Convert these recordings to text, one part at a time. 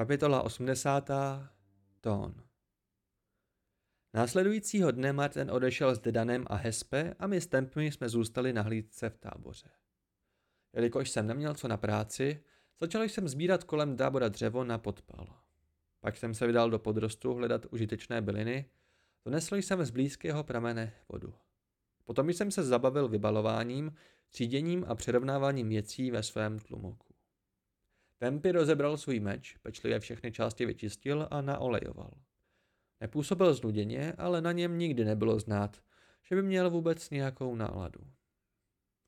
Kapitola 80. Tón Následujícího dne Martin odešel s Dedanem a Hespe a my s Tempmi jsme zůstali na hlídce v táboře. Jelikož jsem neměl co na práci, začal jsem sbírat kolem tábora dřevo na podpal. Pak jsem se vydal do podrostu hledat užitečné byliny, donesl jsem z blízkého pramene vodu. Potom jsem se zabavil vybalováním, tříděním a přerovnáváním věcí ve svém tlumoku. Tempy rozebral svůj meč, pečlivě všechny části vyčistil a naolejoval. Nepůsobil znuděně, ale na něm nikdy nebylo znát, že by měl vůbec nějakou náladu.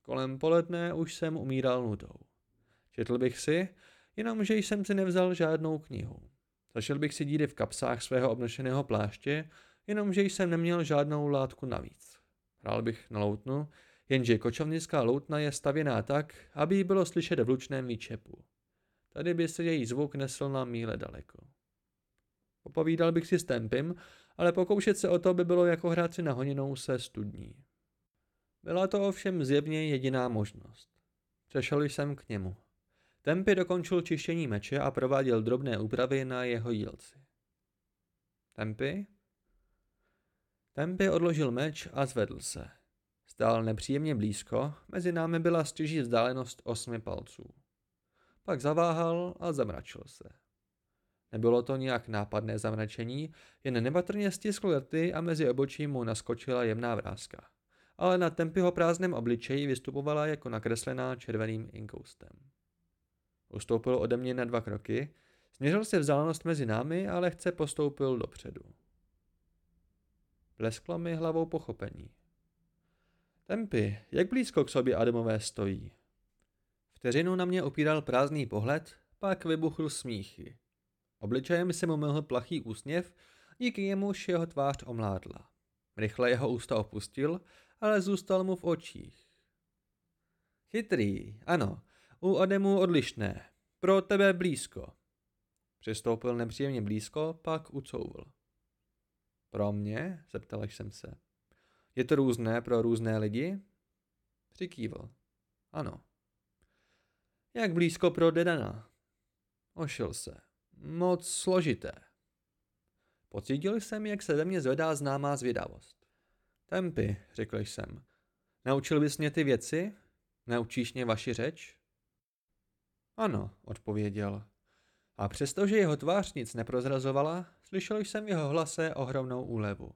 Kolem poledne už jsem umíral nudou. Četl bych si, jenomže jsem si nevzal žádnou knihu. Zašel bych si díry v kapsách svého obnošeného pláště, jenomže jsem neměl žádnou látku navíc. Hrál bych na loutnu, jenže kočovnická loutna je stavěná tak, aby ji bylo slyšet v lučném výčepu. Tady by se její zvuk nesl na míle daleko. Popovídal bych si s tempem, ale pokoušet se o to by bylo jako hrát si na honinou se studní. Byla to ovšem zjevně jediná možnost. Přešel jsem k němu. Tempy dokončil čištění meče a prováděl drobné úpravy na jeho jílci. Tempy? Tempy odložil meč a zvedl se. Stál nepříjemně blízko, mezi námi byla stěží vzdálenost osmi palců. Pak zaváhal a zamračil se. Nebylo to nějak nápadné zamračení, jen nepatrně stiskl rty a mezi obočí mu naskočila jemná vrázka. Ale na Tempyho prázdném obličeji vystupovala jako nakreslená červeným inkoustem. Ustoupil ode mě na dva kroky, směřil se vzdálenost mezi námi a lehce postoupil dopředu. Blesklo mi hlavou pochopení. Tempy, jak blízko k sobě Adamové stojí? Vteřinu na mě opíral prázdný pohled, pak vybuchl smíchy. Obličejem se mu mohl plachý úsměv, díky jemuž jeho tvář omládla. Rychle jeho ústa opustil, ale zůstal mu v očích. Chytrý, ano, u Ademu odlišné, pro tebe blízko. Přistoupil nepříjemně blízko, pak ucouvl. Pro mě? zeptal jsem se. Je to různé pro různé lidi? Přikývl. Ano. Jak blízko pro Dedana? Ošil se. Moc složité. Pocítil jsem, jak se ve mně zvedá známá zvědavost. Tempy, řekl jsem. Naučil bys mě ty věci? Naučíš mě vaši řeč? Ano, odpověděl. A přestože jeho tvář nic neprozrazovala, slyšel jsem v jeho hlase ohromnou úlevu.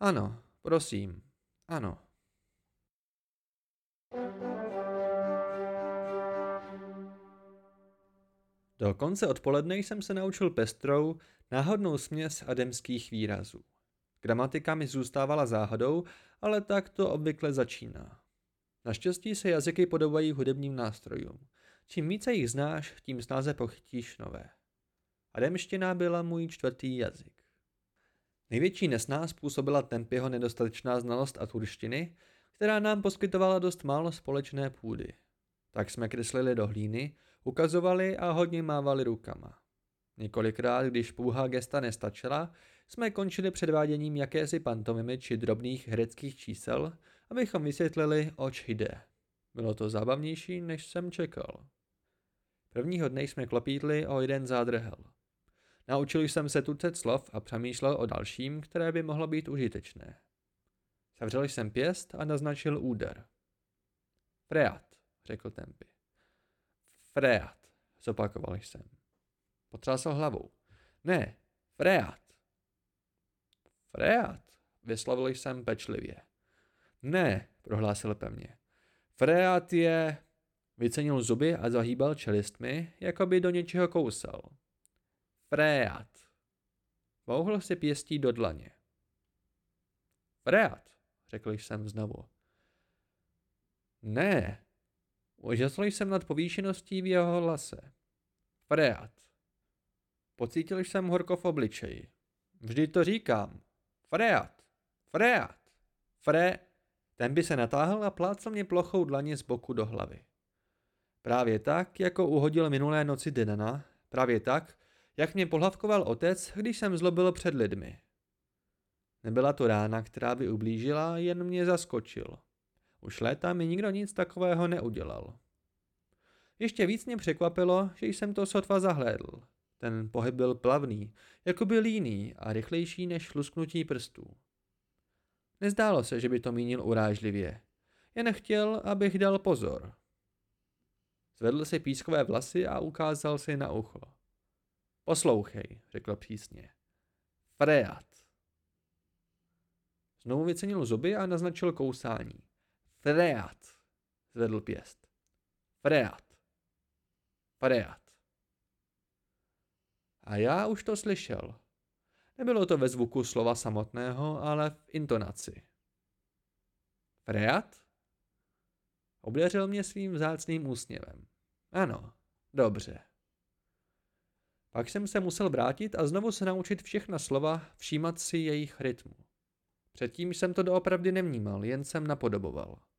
Ano, prosím, ano. Do konce odpoledne jsem se naučil pestrou, náhodnou směs ademských výrazů. Gramatika mi zůstávala záhadou, ale tak to obvykle začíná. Naštěstí se jazyky podobají hudebním nástrojům. Čím více jich znáš, tím snáze pochytíš nové. Ademština byla můj čtvrtý jazyk. Největší nesnáz způsobila Tempyho nedostatečná znalost aturštiny, která nám poskytovala dost málo společné půdy. Tak jsme kreslili do hlíny, ukazovali a hodně mávali rukama. Několikrát, když pouhá gesta nestačila, jsme končili předváděním jakési pantomimy či drobných hereckých čísel, abychom vysvětlili, oč jde. Bylo to zábavnější, než jsem čekal. Prvního dne jsme klopítli o jeden zádrhel. Naučil jsem se tucet slov a přemýšlel o dalším, které by mohlo být užitečné. Zavřel jsem pěst a naznačil úder. Freat, řekl Tempy. Freat, zopakoval jsem. Potřásal hlavou. Ne, Freat. Freat, vyslovil jsem pečlivě. Ne, prohlásil pevně. Freat je... Vycenil zuby a zahýbal čelistmi, jako by do něčeho kousal. Freat. Bouhl si pěstí do dlaně. Freat, řekl jsem znovu. Ne, Užasl jsem nad povýšeností v jeho hlase. Freat. Pocítil jsem horko v obličeji. Vždy to říkám. Freat. Freat. Fre... Ten by se natáhl a plácel mě plochou dlaně z boku do hlavy. Právě tak, jako uhodil minulé noci Denana, právě tak, jak mě pohlavkoval otec, když jsem zlobil před lidmi. Nebyla to rána, která by ublížila, jen mě zaskočil. Už léta mi nikdo nic takového neudělal. Ještě víc mě překvapilo, že jsem to sotva zahlédl. Ten pohyb byl plavný, jako by líný a rychlejší než lusknutí prstů. Nezdálo se, že by to mínil urážlivě. Jen chtěl, abych dal pozor. Zvedl si pískové vlasy a ukázal si na ucho. Poslouchej, řekl přísně. Freat. Znovu vycenil zuby a naznačil kousání. Freat, zvedl pěst. Freat. Freat. A já už to slyšel. Nebylo to ve zvuku slova samotného, ale v intonaci. Freat? Obdařil mě svým vzácným úsměvem. Ano, dobře. Pak jsem se musel vrátit a znovu se naučit všechna slova, všímat si jejich rytmu. Předtím jsem to doopravdy nevnímal, jen jsem napodoboval.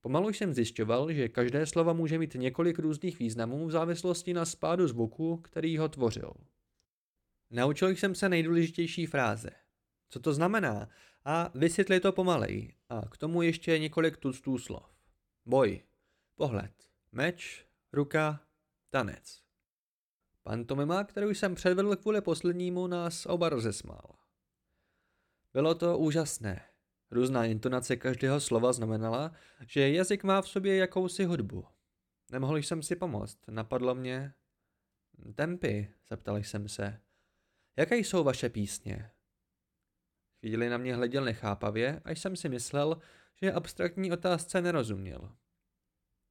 Pomalu jsem zjišťoval, že každé slovo může mít několik různých významů v závislosti na spádu zvuku, který ho tvořil. Naučil jsem se nejdůležitější fráze. Co to znamená? A vysvětli to pomalej. A k tomu ještě několik tuctů slov. Boj, pohled, meč, ruka, tanec. Pantomima, kterou jsem předvedl kvůli poslednímu, nás oba rozesmál. Bylo to úžasné. Různá intonace každého slova znamenala, že jazyk má v sobě jakousi hudbu. Nemohl jsem si pomoct, napadlo mě. Tempy, zeptal jsem se. Jaké jsou vaše písně? Chvíli na mě hleděl nechápavě, až jsem si myslel, že abstraktní otázce nerozuměl.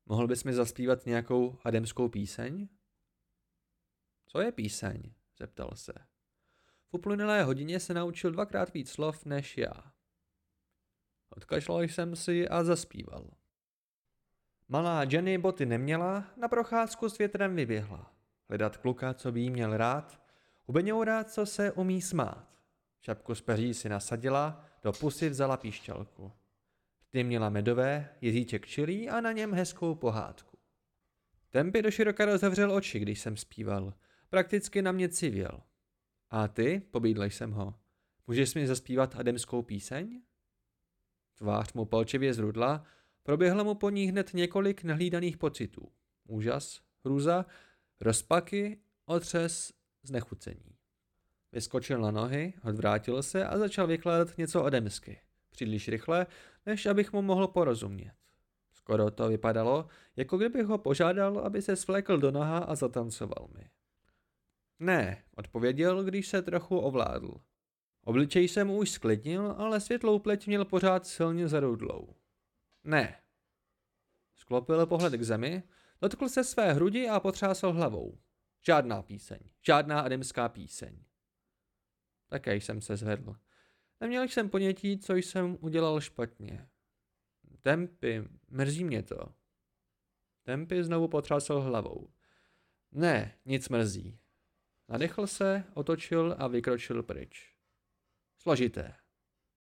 Mohl bys mi zaspívat nějakou ademskou píseň? Co je píseň? zeptal se. V uplynulé hodině se naučil dvakrát víc slov než já. Odkašlal jsem si a zaspíval. Malá Jenny boty neměla, na procházku s větrem vyběhla. Hledat kluka, co by jí měl rád, rád, co se umí smát. Šapku z peří si nasadila, do pusy vzala píšťalku. Ty měla medové, jezíček čilý a na něm hezkou pohádku. Tempy do široka rozevřel oči, když jsem zpíval. Prakticky na mě civěl. A ty, pobídl jsem ho, můžeš mi zaspívat ademskou píseň? Tvář mu palčivě zrudla, proběhlo mu po ní hned několik nahlídaných pocitů. Úžas, hrůza, rozpaky, otřes, znechucení. Vyskočil na nohy, odvrátil se a začal vykládat něco ademsky. Příliš rychle, než abych mu mohl porozumět. Skoro to vypadalo, jako kdybych ho požádal, aby se svlékl do noha a zatancoval mi. Ne, odpověděl, když se trochu ovládl. Obličej jsem už sklidnil, ale světlou pleť měl pořád silně zaroudlou. Ne. Sklopil pohled k zemi, dotkl se své hrudi a potřásl hlavou. Žádná píseň, žádná ademská píseň. Také jsem se zvedl. Neměl jsem ponětí, co jsem udělal špatně. Tempy, mrzí mě to. Tempy znovu potřásl hlavou. Ne, nic mrzí. Nadechl se, otočil a vykročil pryč. Složité.